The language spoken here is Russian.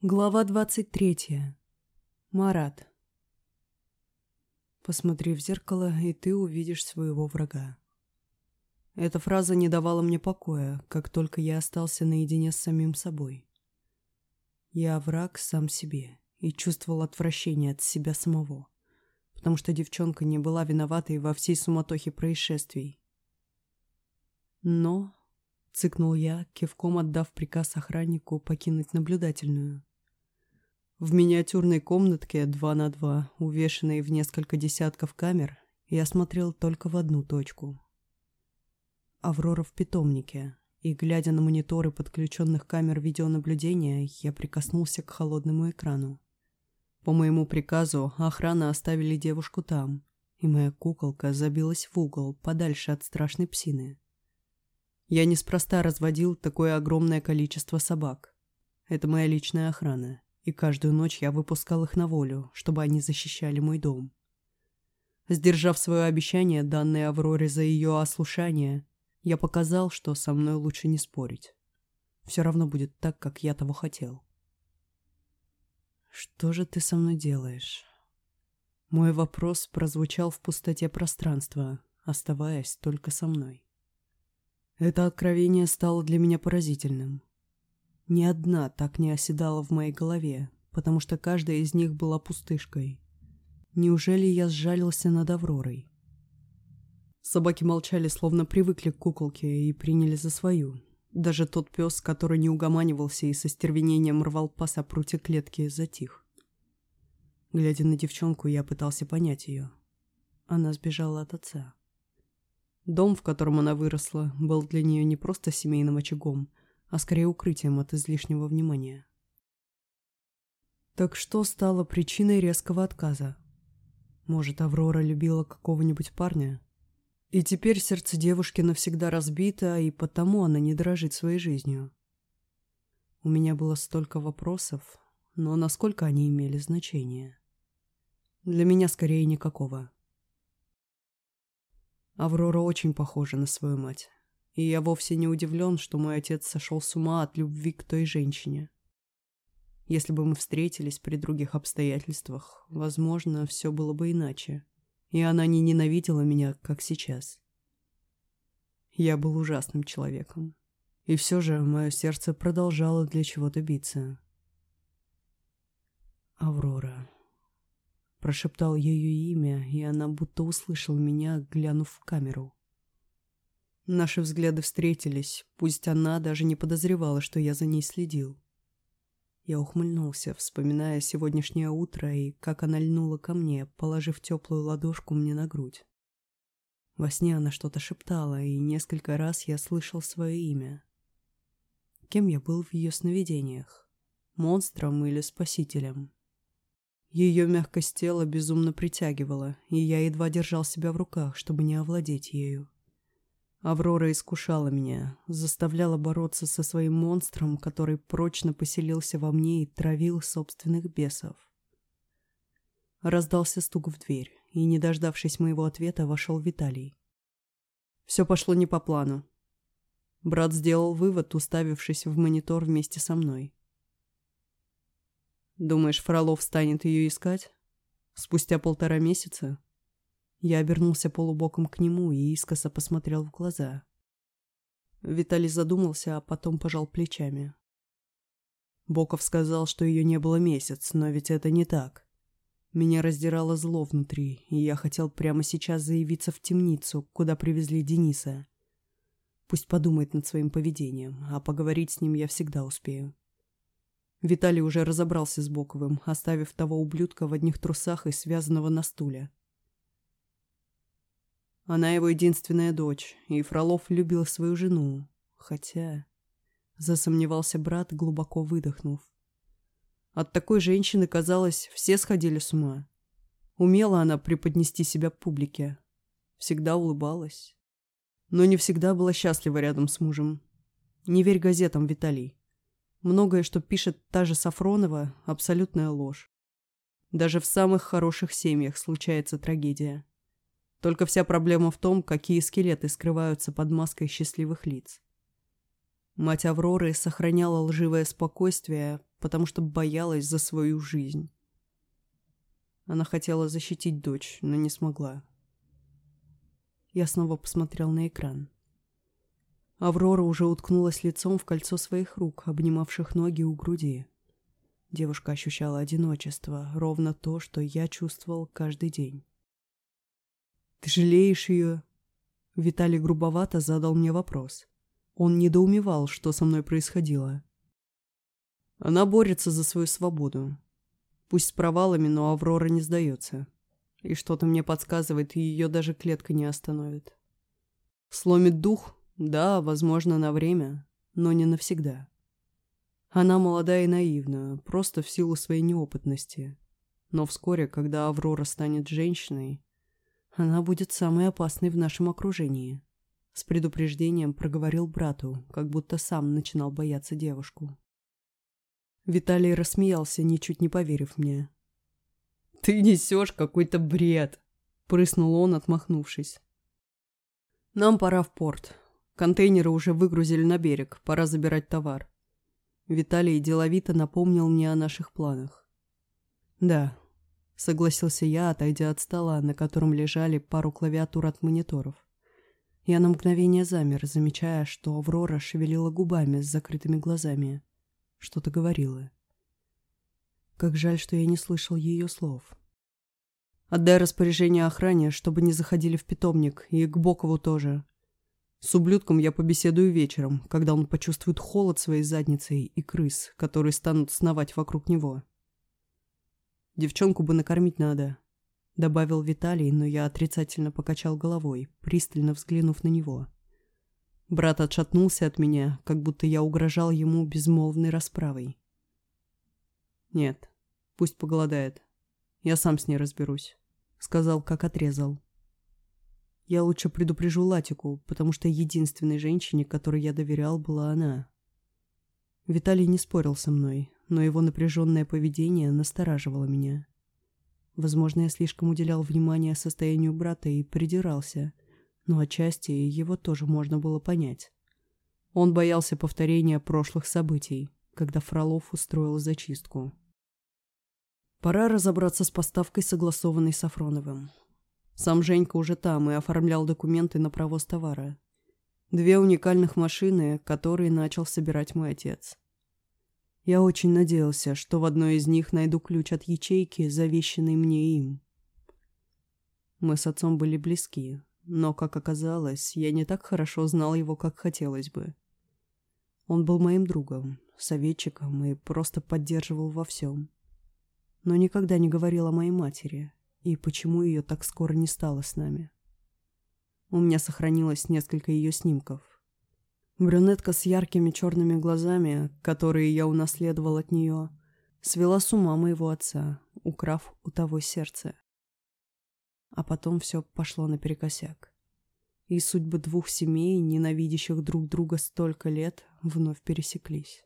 Глава двадцать третья. Марат. Посмотри в зеркало, и ты увидишь своего врага. Эта фраза не давала мне покоя, как только я остался наедине с самим собой. Я враг сам себе и чувствовал отвращение от себя самого, потому что девчонка не была виноватой во всей суматохе происшествий. Но, цыкнул я, кивком отдав приказ охраннику покинуть наблюдательную, в миниатюрной комнатке 2 на 2, увешанной в несколько десятков камер, я смотрел только в одну точку. Аврора в питомнике, и, глядя на мониторы подключенных камер видеонаблюдения, я прикоснулся к холодному экрану. По моему приказу охрана оставили девушку там, и моя куколка забилась в угол, подальше от страшной псины. Я неспроста разводил такое огромное количество собак. Это моя личная охрана, и каждую ночь я выпускал их на волю, чтобы они защищали мой дом. Сдержав свое обещание, данное Авроре за ее ослушание, я показал, что со мной лучше не спорить. Все равно будет так, как я того хотел. «Что же ты со мной делаешь?» Мой вопрос прозвучал в пустоте пространства, оставаясь только со мной. Это откровение стало для меня поразительным. Ни одна так не оседала в моей голове, потому что каждая из них была пустышкой. Неужели я сжалился над Авророй? Собаки молчали, словно привыкли к куколке и приняли за свою. Даже тот пес, который не угоманивался и со стервенением рвал пас о клетки, затих. Глядя на девчонку, я пытался понять ее. Она сбежала от отца. Дом, в котором она выросла, был для нее не просто семейным очагом, а скорее укрытием от излишнего внимания. Так что стало причиной резкого отказа? Может, Аврора любила какого-нибудь парня? И теперь сердце девушки навсегда разбито, и потому она не дорожит своей жизнью. У меня было столько вопросов, но насколько они имели значение? Для меня скорее никакого. Аврора очень похожа на свою мать и я вовсе не удивлен, что мой отец сошел с ума от любви к той женщине. Если бы мы встретились при других обстоятельствах, возможно, все было бы иначе, и она не ненавидела меня, как сейчас. Я был ужасным человеком, и все же мое сердце продолжало для чего-то биться. «Аврора», прошептал ее имя, и она будто услышала меня, глянув в камеру. Наши взгляды встретились, пусть она даже не подозревала, что я за ней следил. Я ухмыльнулся, вспоминая сегодняшнее утро и как она льнула ко мне, положив теплую ладошку мне на грудь. Во сне она что-то шептала, и несколько раз я слышал свое имя. Кем я был в ее сновидениях? Монстром или спасителем? Ее мягкость тела безумно притягивала, и я едва держал себя в руках, чтобы не овладеть ею. Аврора искушала меня, заставляла бороться со своим монстром, который прочно поселился во мне и травил собственных бесов. Раздался стук в дверь, и, не дождавшись моего ответа, вошел Виталий. Все пошло не по плану. Брат сделал вывод, уставившись в монитор вместе со мной. «Думаешь, Фролов станет ее искать? Спустя полтора месяца?» Я обернулся полубоком к нему и искоса посмотрел в глаза. Виталий задумался, а потом пожал плечами. Боков сказал, что ее не было месяц, но ведь это не так. Меня раздирало зло внутри, и я хотел прямо сейчас заявиться в темницу, куда привезли Дениса. Пусть подумает над своим поведением, а поговорить с ним я всегда успею. Виталий уже разобрался с Боковым, оставив того ублюдка в одних трусах и связанного на стуле. Она его единственная дочь, и Фролов любил свою жену. Хотя... Засомневался брат, глубоко выдохнув. От такой женщины, казалось, все сходили с ума. Умела она преподнести себя публике. Всегда улыбалась. Но не всегда была счастлива рядом с мужем. Не верь газетам, Виталий. Многое, что пишет та же Сафронова, абсолютная ложь. Даже в самых хороших семьях случается трагедия. Только вся проблема в том, какие скелеты скрываются под маской счастливых лиц. Мать Авроры сохраняла лживое спокойствие, потому что боялась за свою жизнь. Она хотела защитить дочь, но не смогла. Я снова посмотрел на экран. Аврора уже уткнулась лицом в кольцо своих рук, обнимавших ноги у груди. Девушка ощущала одиночество, ровно то, что я чувствовал каждый день. «Ты жалеешь ее?» Виталий грубовато задал мне вопрос. Он недоумевал, что со мной происходило. Она борется за свою свободу. Пусть с провалами, но Аврора не сдается. И что-то мне подсказывает, ее даже клетка не остановит. Сломит дух, да, возможно, на время, но не навсегда. Она молодая и наивна, просто в силу своей неопытности. Но вскоре, когда Аврора станет женщиной, она будет самой опасной в нашем окружении. С предупреждением проговорил брату, как будто сам начинал бояться девушку. Виталий рассмеялся, ничуть не поверив мне. «Ты несешь какой-то бред!» — прыснул он, отмахнувшись. «Нам пора в порт. Контейнеры уже выгрузили на берег, пора забирать товар. Виталий деловито напомнил мне о наших планах. «Да», — согласился я, отойдя от стола, на котором лежали пару клавиатур от мониторов. Я на мгновение замер, замечая, что Аврора шевелила губами с закрытыми глазами. Что-то говорила. Как жаль, что я не слышал ее слов. «Отдай распоряжение охране, чтобы не заходили в питомник, и к Бокову тоже», с ублюдком я побеседую вечером, когда он почувствует холод своей задницей и крыс, которые станут сновать вокруг него. Девчонку бы накормить надо, — добавил Виталий, но я отрицательно покачал головой, пристально взглянув на него. Брат отшатнулся от меня, как будто я угрожал ему безмолвной расправой. «Нет, пусть поголодает. Я сам с ней разберусь», — сказал, как отрезал. Я лучше предупрежу Латику, потому что единственной женщине, которой я доверял, была она. Виталий не спорил со мной, но его напряженное поведение настораживало меня. Возможно, я слишком уделял внимание состоянию брата и придирался, но отчасти его тоже можно было понять. Он боялся повторения прошлых событий, когда Фролов устроил зачистку. Пора разобраться с поставкой, согласованной с Сафроновым. Сам Женька уже там и оформлял документы на провоз товара. Две уникальных машины, которые начал собирать мой отец. Я очень надеялся, что в одной из них найду ключ от ячейки, завещанный мне им. Мы с отцом были близки, но, как оказалось, я не так хорошо знал его, как хотелось бы. Он был моим другом, советчиком и просто поддерживал во всем. Но никогда не говорил о моей матери, и почему ее так скоро не стало с нами. У меня сохранилось несколько ее снимков. Брюнетка с яркими черными глазами, которые я унаследовал от нее, свела с ума моего отца, украв у того сердце. А потом все пошло наперекосяк. И судьбы двух семей, ненавидящих друг друга столько лет, вновь пересеклись.